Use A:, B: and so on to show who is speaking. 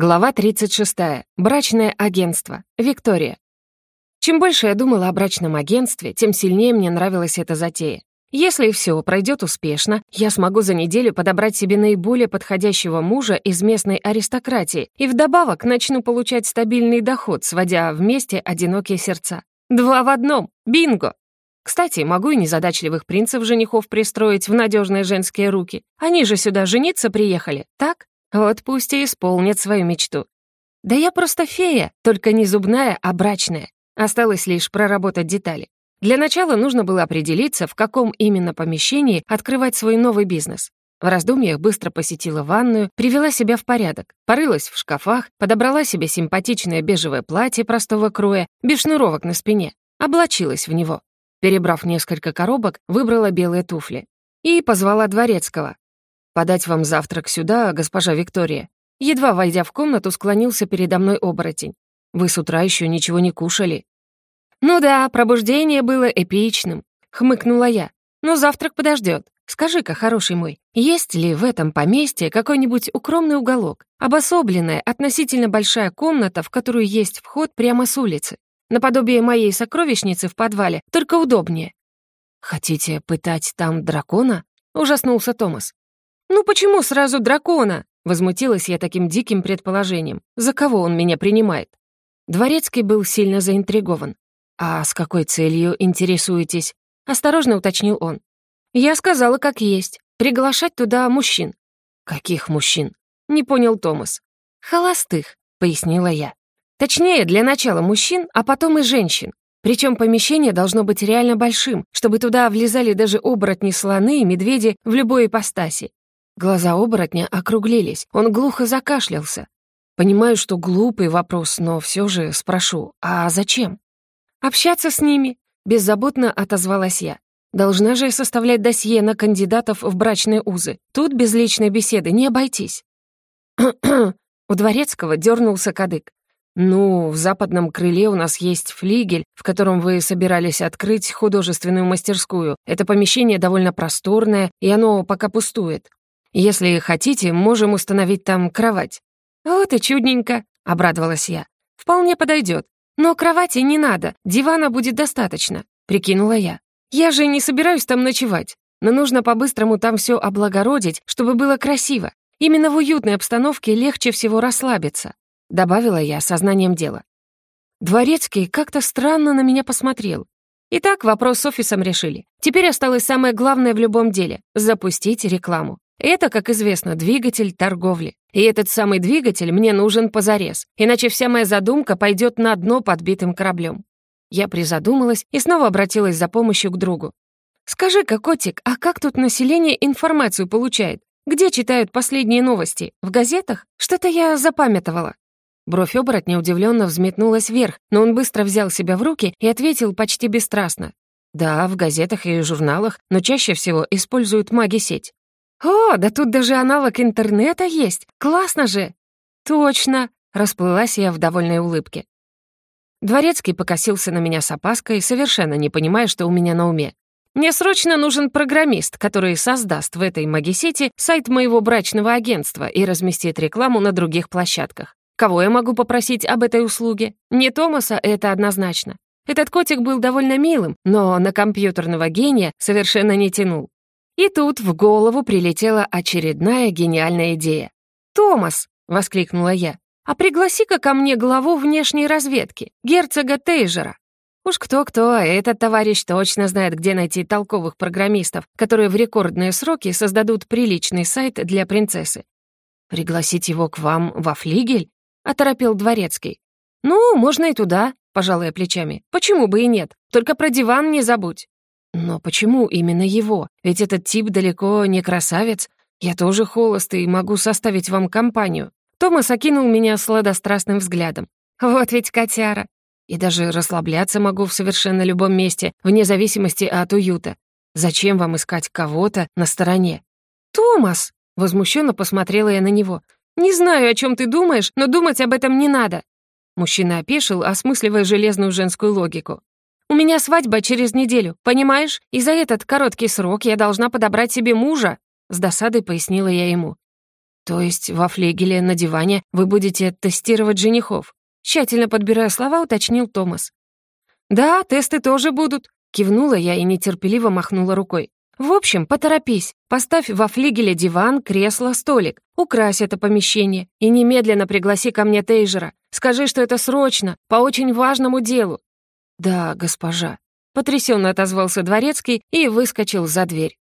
A: Глава 36. Брачное агентство. Виктория. Чем больше я думала о брачном агентстве, тем сильнее мне нравилась эта затея. Если все пройдет успешно, я смогу за неделю подобрать себе наиболее подходящего мужа из местной аристократии и вдобавок начну получать стабильный доход, сводя вместе одинокие сердца. Два в одном! Бинго! Кстати, могу и незадачливых принцев-женихов пристроить в надежные женские руки. Они же сюда жениться приехали, так? Вот пусть и исполнит свою мечту. Да я просто фея, только не зубная, а брачная. Осталось лишь проработать детали. Для начала нужно было определиться, в каком именно помещении открывать свой новый бизнес. В раздумьях быстро посетила ванную, привела себя в порядок, порылась в шкафах, подобрала себе симпатичное бежевое платье простого кроя, без шнуровок на спине, облачилась в него. Перебрав несколько коробок, выбрала белые туфли. И позвала дворецкого. «Подать вам завтрак сюда, госпожа Виктория». Едва войдя в комнату, склонился передо мной оборотень. «Вы с утра еще ничего не кушали». «Ну да, пробуждение было эпичным», — хмыкнула я. «Но завтрак подождет. Скажи-ка, хороший мой, есть ли в этом поместье какой-нибудь укромный уголок, обособленная, относительно большая комната, в которую есть вход прямо с улицы, наподобие моей сокровищницы в подвале, только удобнее?» «Хотите пытать там дракона?» — ужаснулся Томас. «Ну почему сразу дракона?» Возмутилась я таким диким предположением. «За кого он меня принимает?» Дворецкий был сильно заинтригован. «А с какой целью интересуетесь?» Осторожно уточнил он. «Я сказала, как есть. Приглашать туда мужчин». «Каких мужчин?» Не понял Томас. «Холостых», — пояснила я. «Точнее, для начала мужчин, а потом и женщин. Причем помещение должно быть реально большим, чтобы туда влезали даже оборотни-слоны и медведи в любой ипостаси. Глаза оборотня округлились, он глухо закашлялся. Понимаю, что глупый вопрос, но все же спрошу, а зачем? «Общаться с ними», — беззаботно отозвалась я. «Должна же составлять досье на кандидатов в брачные узы. Тут без личной беседы не обойтись». У Дворецкого дернулся кадык. «Ну, в западном крыле у нас есть флигель, в котором вы собирались открыть художественную мастерскую. Это помещение довольно просторное, и оно пока пустует. Если хотите, можем установить там кровать». «Вот и чудненько», — обрадовалась я. «Вполне подойдет. Но кровати не надо, дивана будет достаточно», — прикинула я. «Я же не собираюсь там ночевать, но нужно по-быстрому там все облагородить, чтобы было красиво. Именно в уютной обстановке легче всего расслабиться», — добавила я сознанием дела. Дворецкий как-то странно на меня посмотрел. Итак, вопрос с офисом решили. Теперь осталось самое главное в любом деле — запустить рекламу. Это, как известно, двигатель торговли. И этот самый двигатель мне нужен позарез, иначе вся моя задумка пойдет на дно подбитым кораблем. Я призадумалась и снова обратилась за помощью к другу. «Скажи-ка, котик, а как тут население информацию получает? Где читают последние новости? В газетах? Что-то я запамятовала». Бровь оборотня удивленно взметнулась вверх, но он быстро взял себя в руки и ответил почти бесстрастно. «Да, в газетах и журналах, но чаще всего используют маги-сеть. «О, да тут даже аналог интернета есть! Классно же!» «Точно!» — расплылась я в довольной улыбке. Дворецкий покосился на меня с опаской, совершенно не понимая, что у меня на уме. «Мне срочно нужен программист, который создаст в этой магисети сайт моего брачного агентства и разместит рекламу на других площадках. Кого я могу попросить об этой услуге? Не Томаса, это однозначно. Этот котик был довольно милым, но на компьютерного гения совершенно не тянул. И тут в голову прилетела очередная гениальная идея. «Томас!» — воскликнула я. «А пригласи-ка ко мне главу внешней разведки, герцога Тейжера. Уж кто-кто, а этот товарищ точно знает, где найти толковых программистов, которые в рекордные сроки создадут приличный сайт для принцессы. «Пригласить его к вам во флигель?» — оторопел дворецкий. «Ну, можно и туда», — пожалуй, плечами. «Почему бы и нет? Только про диван не забудь». Но почему именно его? Ведь этот тип далеко не красавец. Я тоже холост и могу составить вам компанию. Томас окинул меня сладострастным взглядом. Вот ведь котяра. И даже расслабляться могу в совершенно любом месте, вне зависимости от уюта. Зачем вам искать кого-то на стороне? «Томас!» — возмущенно посмотрела я на него. «Не знаю, о чем ты думаешь, но думать об этом не надо». Мужчина опешил, осмысливая железную женскую логику. У меня свадьба через неделю, понимаешь? И за этот короткий срок я должна подобрать себе мужа», — с досадой пояснила я ему. То есть во флегеле на диване вы будете тестировать женихов? Тщательно подбирая слова, уточнил Томас. «Да, тесты тоже будут», — кивнула я и нетерпеливо махнула рукой. «В общем, поторопись. Поставь во флигеле диван, кресло, столик. Укрась это помещение и немедленно пригласи ко мне Тейжера. Скажи, что это срочно, по очень важному делу». «Да, госпожа», — потрясенно отозвался дворецкий и выскочил за дверь.